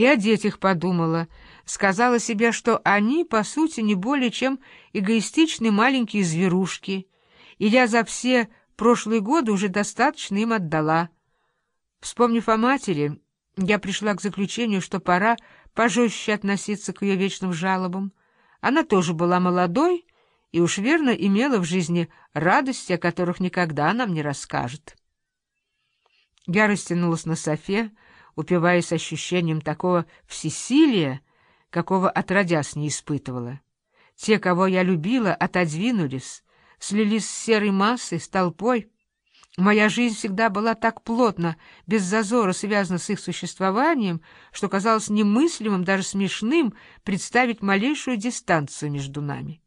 И о детях подумала, сказала себе, что они, по сути, не более чем эгоистичные маленькие зверушки, и я за все прошлые годы уже достаточно им отдала. Вспомнив о матери, я пришла к заключению, что пора пожестче относиться к ее вечным жалобам. Она тоже была молодой и уж верно имела в жизни радости, о которых никогда нам не расскажет. Я растянулась на софе, упиваясь ощущением такого всесилия, какого отродясь не испытывала. Те, кого я любила, отодвинулись, слились с серой массой, с толпой. Моя жизнь всегда была так плотно, без зазора связана с их существованием, что казалось немыслимым, даже смешным представить малейшую дистанцию между нами.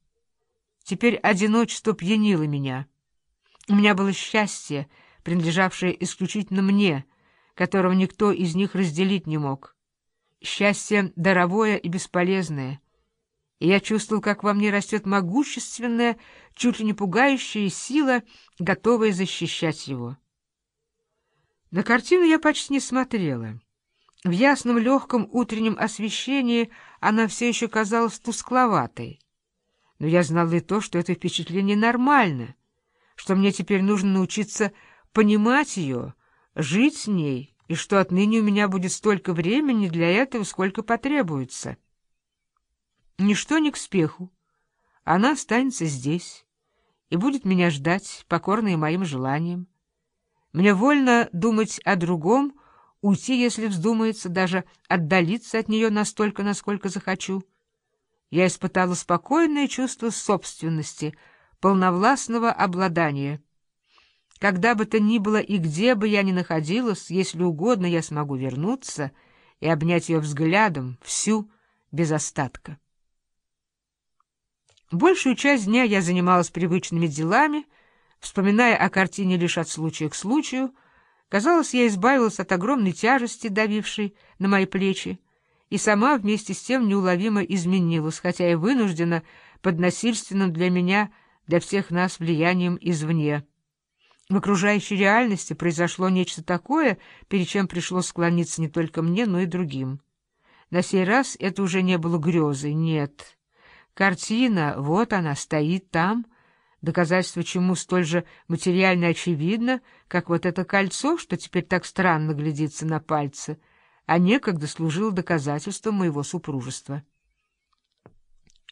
Теперь одиночество пьянило меня. У меня было счастье, принадлежавшее исключительно мне, которого никто из них разделить не мог. Счастье даровое и бесполезное. И я чувствовал, как во мне растет могущественная, чуть ли не пугающая сила, готовая защищать его. На картину я почти не смотрела. В ясном легком утреннем освещении она все еще казалась тускловатой. Но я знала и то, что это впечатление нормально, что мне теперь нужно научиться понимать ее, жить с ней, и что отныне у меня будет столько времени для этого, сколько потребуется. Ничто не к спеху. Она останется здесь и будет меня ждать, покорная моим желаниям. Мне вольно думать о другом, уйти, если вздумается, даже отдалиться от нее настолько, насколько захочу. Я испытала спокойное чувство собственности, полновластного обладания — когда бы то ни было и где бы я ни находилась, если угодно, я смогу вернуться и обнять ее взглядом, всю, без остатка. Большую часть дня я занималась привычными делами, вспоминая о картине лишь от случая к случаю. Казалось, я избавилась от огромной тяжести, давившей на мои плечи, и сама вместе с тем неуловимо изменилась, хотя и вынуждена под насильственным для меня, для всех нас влиянием извне. В окружающей реальности произошло нечто такое, перед чем пришлось склониться не только мне, но и другим. На сей раз это уже не было грезой, нет. Картина, вот она, стоит там, доказательство чему столь же материально очевидно, как вот это кольцо, что теперь так странно глядится на пальце, а некогда служило доказательством моего супружества.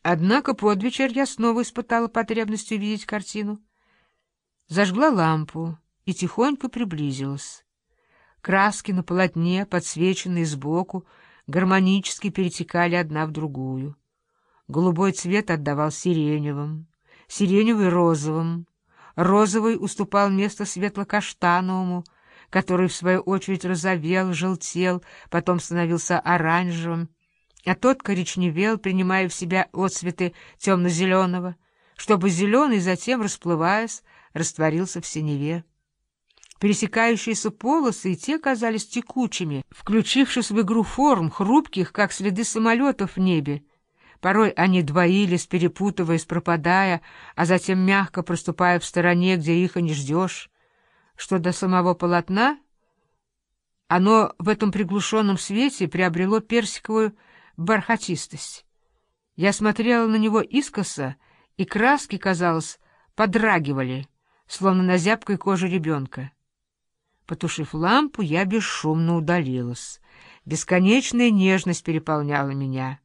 Однако под вечер я снова испытала потребность увидеть картину зажгла лампу и тихонько приблизилась. Краски на полотне, подсвеченные сбоку, гармонически перетекали одна в другую. Голубой цвет отдавал сиреневым, сиреневый — розовым, розовый уступал место светло-каштановому, который, в свою очередь, розовел, желтел, потом становился оранжевым, а тот коричневел, принимая в себя отцветы темно-зеленого, чтобы зеленый затем, расплываясь, растворился в синеве. Пересекающиеся полосы и те казались текучими, включившись в игру форм, хрупких, как следы самолетов в небе. Порой они двоились, перепутываясь, пропадая, а затем мягко проступая в стороне, где их и не ждешь. Что до самого полотна, оно в этом приглушенном свете приобрело персиковую бархатистость. Я смотрела на него искоса, и краски, казалось, подрагивали — словно на зябкой коже ребенка. Потушив лампу, я бесшумно удалилась. Бесконечная нежность переполняла меня.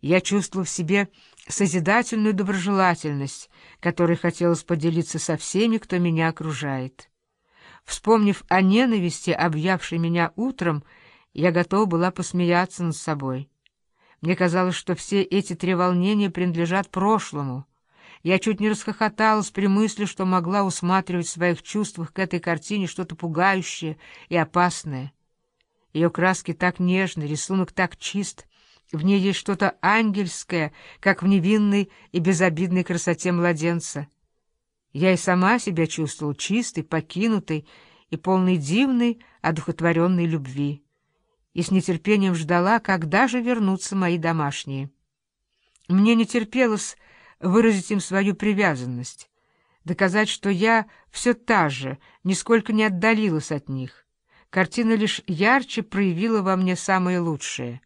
Я чувствовала в себе созидательную доброжелательность, которой хотелось поделиться со всеми, кто меня окружает. Вспомнив о ненависти, объявшей меня утром, я готова была посмеяться над собой. Мне казалось, что все эти три волнения принадлежат прошлому — я чуть не расхохоталась при мысли, что могла усматривать в своих чувствах к этой картине что-то пугающее и опасное. Ее краски так нежны, рисунок так чист, в ней есть что-то ангельское, как в невинной и безобидной красоте младенца. Я и сама себя чувствовала чистой, покинутой и полной дивной, одухотворенной любви. И с нетерпением ждала, когда же вернутся мои домашние. Мне не терпелось выразить им свою привязанность, доказать, что я все та же, нисколько не отдалилась от них. Картина лишь ярче проявила во мне самое лучшее —